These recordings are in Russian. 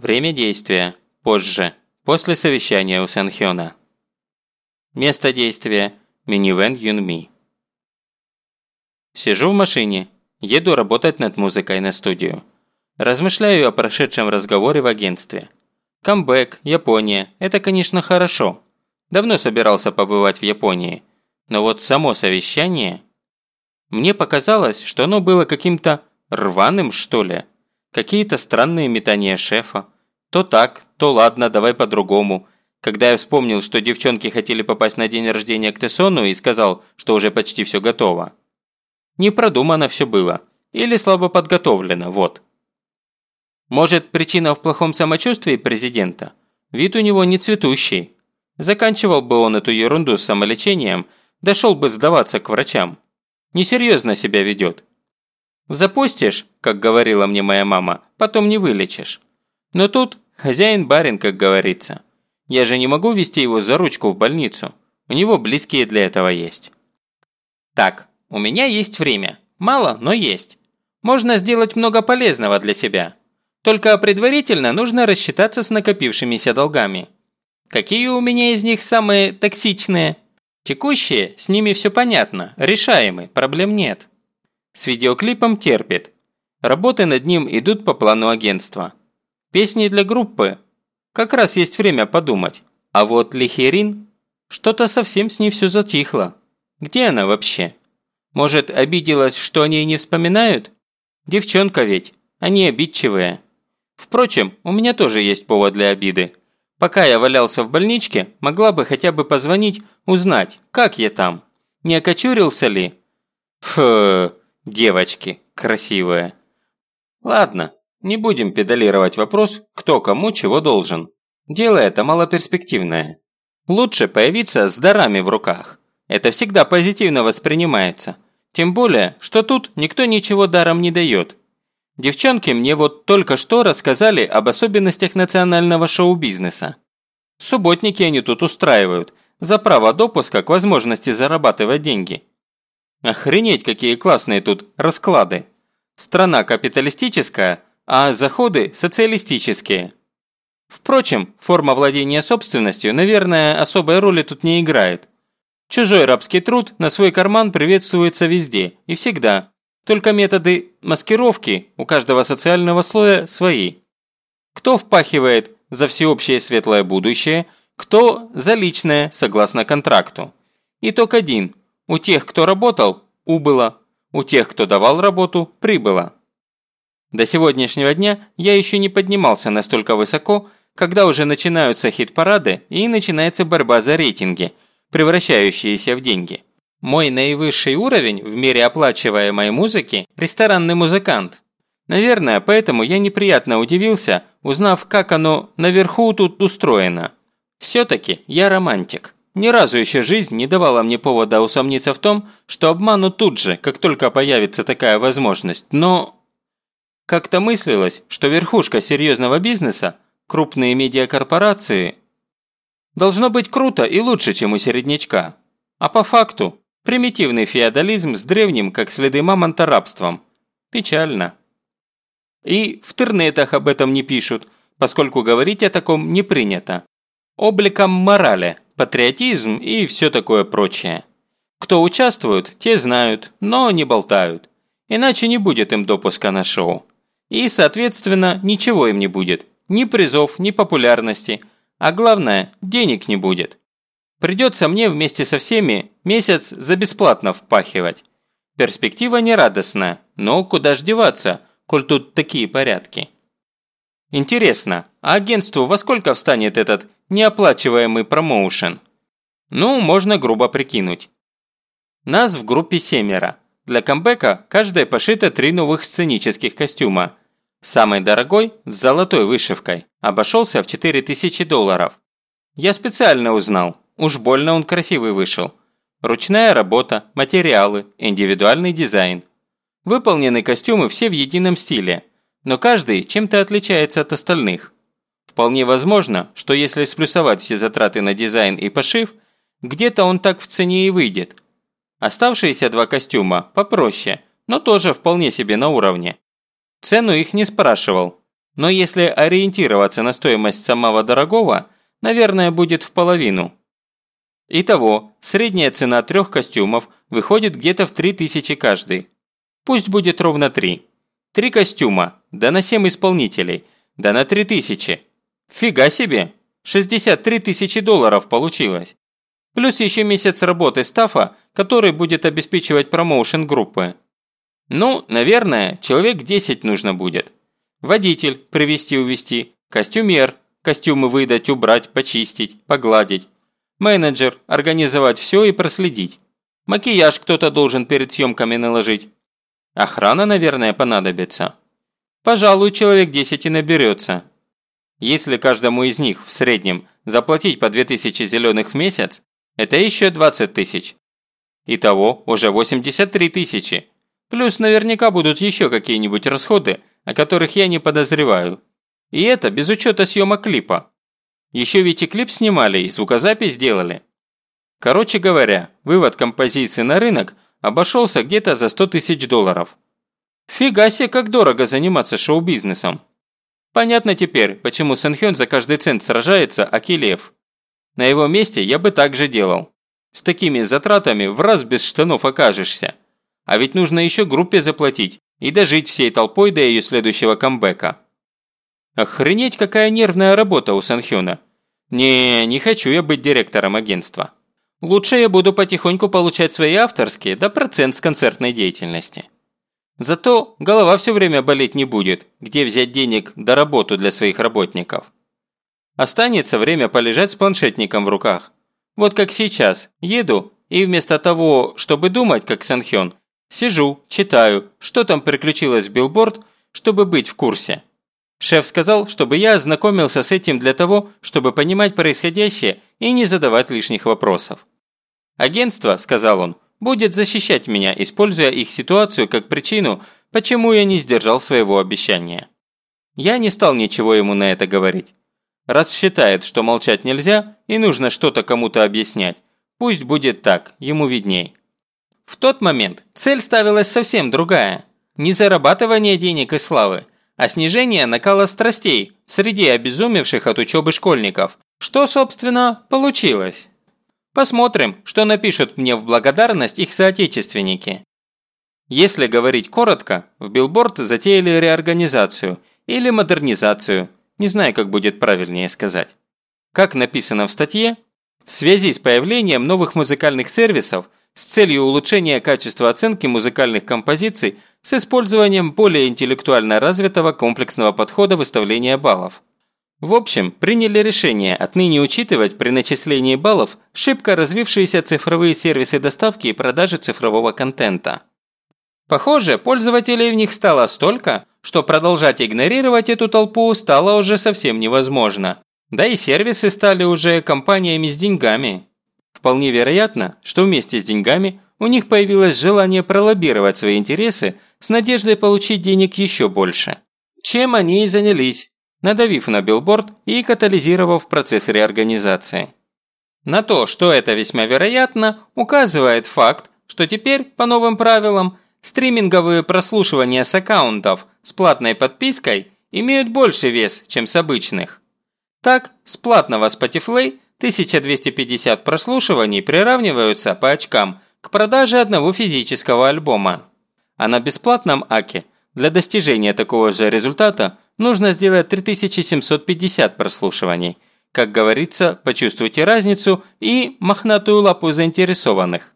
Время действия. Позже. После совещания у Санхёна. Место действия. Минивэн Юнми. Сижу в машине. Еду работать над музыкой на студию. Размышляю о прошедшем разговоре в агентстве. Камбэк, Япония – это, конечно, хорошо. Давно собирался побывать в Японии. Но вот само совещание... Мне показалось, что оно было каким-то рваным, что ли. Какие-то странные метания шефа. То так, то ладно, давай по-другому. Когда я вспомнил, что девчонки хотели попасть на день рождения к Тессону и сказал, что уже почти все готово. Не продумано все было. Или слабо подготовлено, вот. Может, причина в плохом самочувствии президента? Вид у него не цветущий. Заканчивал бы он эту ерунду с самолечением, дошел бы сдаваться к врачам. Несерьезно себя ведет. Запустишь, как говорила мне моя мама, потом не вылечишь. Но тут хозяин-барин, как говорится. Я же не могу вести его за ручку в больницу. У него близкие для этого есть. Так, у меня есть время. Мало, но есть. Можно сделать много полезного для себя. Только предварительно нужно рассчитаться с накопившимися долгами. Какие у меня из них самые токсичные? Текущие, с ними все понятно, решаемы, проблем нет. С видеоклипом терпит. Работы над ним идут по плану агентства. Песни для группы. Как раз есть время подумать. А вот Лихерин... Что-то совсем с ней все затихло. Где она вообще? Может, обиделась, что о ней не вспоминают? Девчонка ведь, они обидчивые. Впрочем, у меня тоже есть повод для обиды. Пока я валялся в больничке, могла бы хотя бы позвонить, узнать, как я там. Не окочурился ли? Фу, девочки, красивые. Ладно, не будем педалировать вопрос, кто кому чего должен. Дело это малоперспективное. Лучше появиться с дарами в руках. Это всегда позитивно воспринимается. Тем более, что тут никто ничего даром не дает. Девчонки мне вот только что рассказали об особенностях национального шоу-бизнеса. Субботники они тут устраивают, за право допуска к возможности зарабатывать деньги. Охренеть, какие классные тут расклады. Страна капиталистическая, а заходы социалистические. Впрочем, форма владения собственностью, наверное, особой роли тут не играет. Чужой рабский труд на свой карман приветствуется везде и всегда, только методы маскировки у каждого социального слоя свои. Кто впахивает за всеобщее светлое будущее, кто за личное, согласно контракту. Итог один. У тех, кто работал, убыло. У тех, кто давал работу, прибыло. До сегодняшнего дня я еще не поднимался настолько высоко, когда уже начинаются хит-парады и начинается борьба за рейтинги, превращающиеся в деньги. Мой наивысший уровень в мире оплачиваемой музыки – ресторанный музыкант. Наверное, поэтому я неприятно удивился, узнав, как оно наверху тут устроено. Все-таки я романтик. Ни разу еще жизнь не давала мне повода усомниться в том, что обману тут же, как только появится такая возможность, но... Как-то мыслилось, что верхушка серьезного бизнеса, крупные медиакорпорации, должно быть круто и лучше, чем у середнячка. А по факту Примитивный феодализм с древним, как следы мамонта, рабством. Печально. И в тернетах об этом не пишут, поскольку говорить о таком не принято. Обликом морали, патриотизм и все такое прочее. Кто участвует, те знают, но не болтают. Иначе не будет им допуска на шоу. И, соответственно, ничего им не будет. Ни призов, ни популярности. А главное, денег не будет. Придется мне вместе со всеми месяц за бесплатно впахивать. Перспектива нерадостная, но куда ж деваться, коль тут такие порядки. Интересно, а агентству во сколько встанет этот неоплачиваемый промоушен? Ну, можно грубо прикинуть. Нас в группе семеро. Для камбэка каждая пошито три новых сценических костюма. Самый дорогой, с золотой вышивкой, обошелся в 4000 долларов. Я специально узнал, Уж больно он красивый вышел. Ручная работа, материалы, индивидуальный дизайн. Выполнены костюмы все в едином стиле, но каждый чем-то отличается от остальных. Вполне возможно, что если сплюсовать все затраты на дизайн и пошив, где-то он так в цене и выйдет. Оставшиеся два костюма попроще, но тоже вполне себе на уровне. Цену их не спрашивал. Но если ориентироваться на стоимость самого дорогого, наверное, будет в половину. Итого, средняя цена трех костюмов выходит где-то в 3000 каждый. Пусть будет ровно три. Три костюма, да на 7 исполнителей, да на 3000. Фига себе! 63 тысячи долларов получилось. Плюс еще месяц работы стафа, который будет обеспечивать промоушен группы. Ну, наверное, человек 10 нужно будет. Водитель привезти-увезти, костюмер, костюмы выдать, убрать, почистить, погладить. Менеджер, организовать все и проследить. Макияж кто-то должен перед съемками наложить. Охрана, наверное, понадобится. Пожалуй, человек 10 и наберется. Если каждому из них в среднем заплатить по 2000 зеленых в месяц, это еще 20 тысяч. Итого уже 83 тысячи. Плюс наверняка будут еще какие-нибудь расходы, о которых я не подозреваю. И это без учета съемок клипа. Еще ведь и клип снимали, и звукозапись сделали. Короче говоря, вывод композиции на рынок обошелся где-то за 100 тысяч долларов. Фига себе, как дорого заниматься шоу-бизнесом. Понятно теперь, почему Сэнхён за каждый цент сражается, а Килев. На его месте я бы так же делал. С такими затратами в раз без штанов окажешься. А ведь нужно еще группе заплатить и дожить всей толпой до ее следующего камбэка. Охренеть, какая нервная работа у Санхёна. Не, не хочу я быть директором агентства. Лучше я буду потихоньку получать свои авторские, да процент с концертной деятельности. Зато голова все время болеть не будет, где взять денег до работу для своих работников. Останется время полежать с планшетником в руках. Вот как сейчас, еду, и вместо того, чтобы думать, как Санхён, сижу, читаю, что там приключилось в билборд, чтобы быть в курсе. Шеф сказал, чтобы я ознакомился с этим для того, чтобы понимать происходящее и не задавать лишних вопросов. «Агентство», – сказал он, – «будет защищать меня, используя их ситуацию как причину, почему я не сдержал своего обещания». Я не стал ничего ему на это говорить. Раз считает, что молчать нельзя и нужно что-то кому-то объяснять, пусть будет так, ему видней. В тот момент цель ставилась совсем другая. Не зарабатывание денег и славы, а снижение накала страстей среди обезумевших от учебы школьников. Что, собственно, получилось? Посмотрим, что напишут мне в благодарность их соотечественники. Если говорить коротко, в Билборд затеяли реорганизацию или модернизацию, не знаю, как будет правильнее сказать. Как написано в статье, в связи с появлением новых музыкальных сервисов с целью улучшения качества оценки музыкальных композиций с использованием более интеллектуально развитого комплексного подхода выставления баллов. В общем, приняли решение отныне учитывать при начислении баллов шибко развившиеся цифровые сервисы доставки и продажи цифрового контента. Похоже, пользователей в них стало столько, что продолжать игнорировать эту толпу стало уже совсем невозможно. Да и сервисы стали уже компаниями с деньгами. Вполне вероятно, что вместе с деньгами у них появилось желание пролоббировать свои интересы с надеждой получить денег еще больше. Чем они и занялись, надавив на билборд и катализировав процесс реорганизации. На то, что это весьма вероятно, указывает факт, что теперь, по новым правилам, Стриминговые прослушивания с аккаунтов с платной подпиской имеют больше вес, чем с обычных. Так, с платного Spotify 1250 прослушиваний приравниваются по очкам к продаже одного физического альбома. А на бесплатном АКе для достижения такого же результата нужно сделать 3750 прослушиваний. Как говорится, почувствуйте разницу и мохнатую лапу заинтересованных.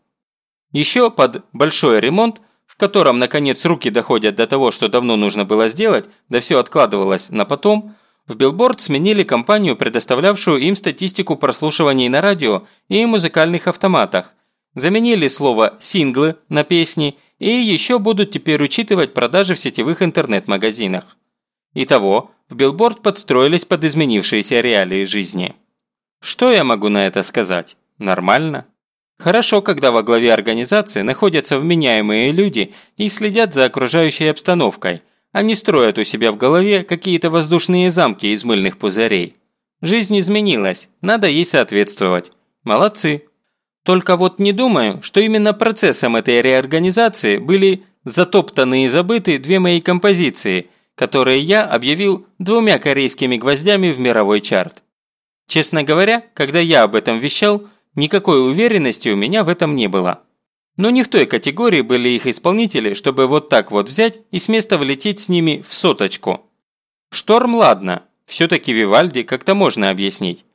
Еще под большой ремонт в котором, наконец, руки доходят до того, что давно нужно было сделать, да все откладывалось на потом, в Билборд сменили компанию, предоставлявшую им статистику прослушиваний на радио и музыкальных автоматах. Заменили слово «синглы» на песни и еще будут теперь учитывать продажи в сетевых интернет-магазинах. Итого, в Билборд подстроились под изменившиеся реалии жизни. Что я могу на это сказать? Нормально. Хорошо, когда во главе организации находятся вменяемые люди и следят за окружающей обстановкой, а не строят у себя в голове какие-то воздушные замки из мыльных пузырей. Жизнь изменилась, надо ей соответствовать. Молодцы. Только вот не думаю, что именно процессом этой реорганизации были затоптаны и забыты две мои композиции, которые я объявил двумя корейскими гвоздями в мировой чарт. Честно говоря, когда я об этом вещал, никакой уверенности у меня в этом не было. Но не в той категории были их исполнители, чтобы вот так вот взять и с места влететь с ними в соточку. Шторм ладно, все-таки Вивальди как-то можно объяснить.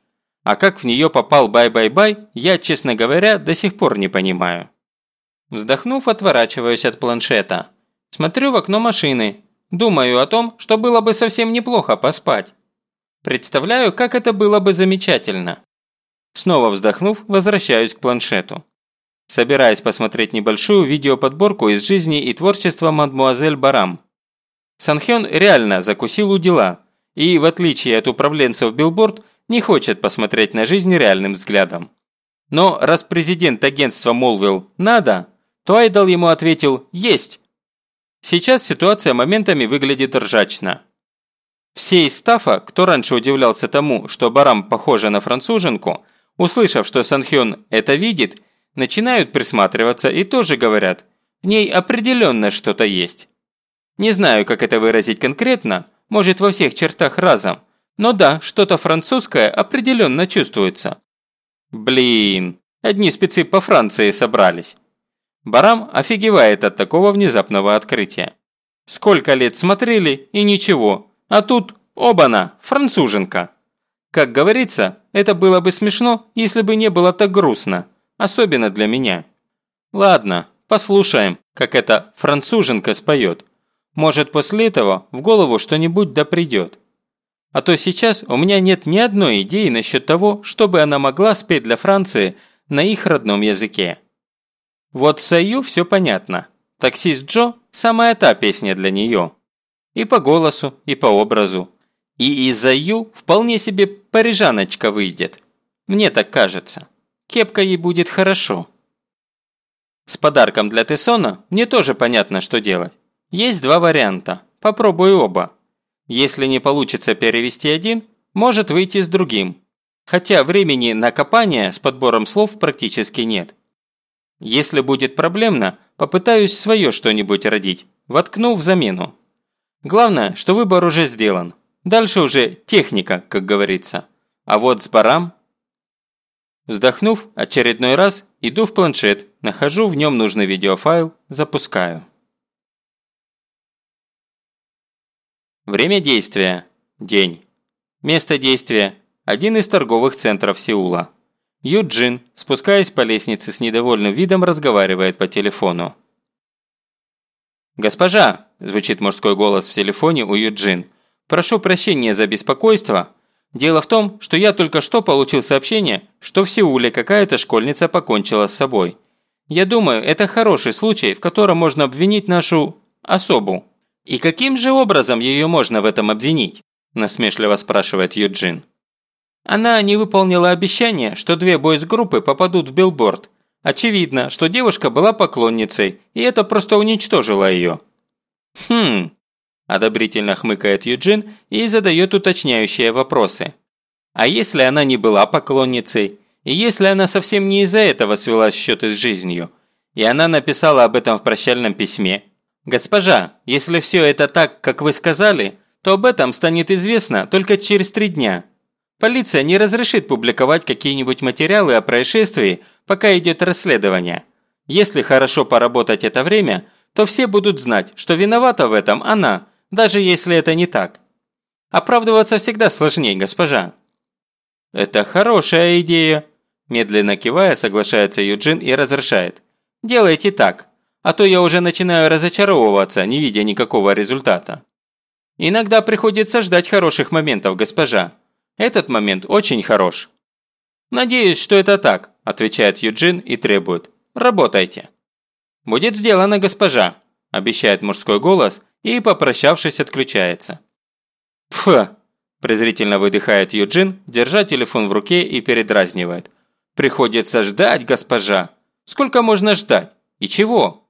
А как в нее попал «Bye Bye Bye», я, честно говоря, до сих пор не понимаю. Вздохнув, отворачиваюсь от планшета. Смотрю в окно машины. Думаю о том, что было бы совсем неплохо поспать. Представляю, как это было бы замечательно. Снова вздохнув, возвращаюсь к планшету. Собираясь посмотреть небольшую видеоподборку из жизни и творчества мадмуазель Барам. Санхён реально закусил удила, и, в отличие от управленцев Билборд, не хочет посмотреть на жизнь реальным взглядом. Но раз президент агентства молвил «надо», то айдол ему ответил «есть». Сейчас ситуация моментами выглядит ржачно. Все из стафа, кто раньше удивлялся тому, что Барам похожа на француженку, услышав, что Санхён это видит, начинают присматриваться и тоже говорят «в ней определенно что-то есть». Не знаю, как это выразить конкретно, может во всех чертах разом, но да, что-то французское определенно чувствуется. Блин, одни спецы по Франции собрались. Барам офигевает от такого внезапного открытия. Сколько лет смотрели и ничего, а тут оба-на, француженка. Как говорится, это было бы смешно, если бы не было так грустно, особенно для меня. Ладно, послушаем, как эта француженка споет. Может после этого в голову что-нибудь да придет. А то сейчас у меня нет ни одной идеи насчет того, чтобы она могла спеть для Франции на их родном языке. Вот Саю все понятно. Таксист Джо – самая та песня для нее. И по голосу, и по образу. И из Аю вполне себе парижаночка выйдет. Мне так кажется. Кепка ей будет хорошо. С подарком для Тессона мне тоже понятно, что делать. Есть два варианта. Попробую оба. Если не получится перевести один, может выйти с другим. Хотя времени на копание с подбором слов практически нет. Если будет проблемно, попытаюсь свое что-нибудь родить, воткну в замену. Главное, что выбор уже сделан. Дальше уже техника, как говорится. А вот с барам... Вздохнув, очередной раз иду в планшет, нахожу в нем нужный видеофайл, запускаю. Время действия – день. Место действия – один из торговых центров Сеула. Юджин, спускаясь по лестнице с недовольным видом, разговаривает по телефону. «Госпожа!» – звучит мужской голос в телефоне у Юджин. «Прошу прощения за беспокойство. Дело в том, что я только что получил сообщение, что в Сеуле какая-то школьница покончила с собой. Я думаю, это хороший случай, в котором можно обвинить нашу особу». «И каким же образом ее можно в этом обвинить?» – насмешливо спрашивает Юджин. Она не выполнила обещание, что две бойс-группы попадут в билборд. Очевидно, что девушка была поклонницей, и это просто уничтожило ее. «Хм...» – одобрительно хмыкает Юджин и задает уточняющие вопросы. «А если она не была поклонницей? И если она совсем не из-за этого свела счеты с жизнью? И она написала об этом в прощальном письме, «Госпожа, если все это так, как вы сказали, то об этом станет известно только через три дня. Полиция не разрешит публиковать какие-нибудь материалы о происшествии, пока идет расследование. Если хорошо поработать это время, то все будут знать, что виновата в этом она, даже если это не так. Оправдываться всегда сложнее, госпожа». «Это хорошая идея», – медленно кивая, соглашается Юджин и разрешает. «Делайте так а то я уже начинаю разочаровываться, не видя никакого результата. Иногда приходится ждать хороших моментов, госпожа. Этот момент очень хорош. Надеюсь, что это так, отвечает Юджин и требует. Работайте. Будет сделано, госпожа, обещает мужской голос и, попрощавшись, отключается. Пф, презрительно выдыхает Юджин, держа телефон в руке и передразнивает. Приходится ждать, госпожа. Сколько можно ждать? И чего?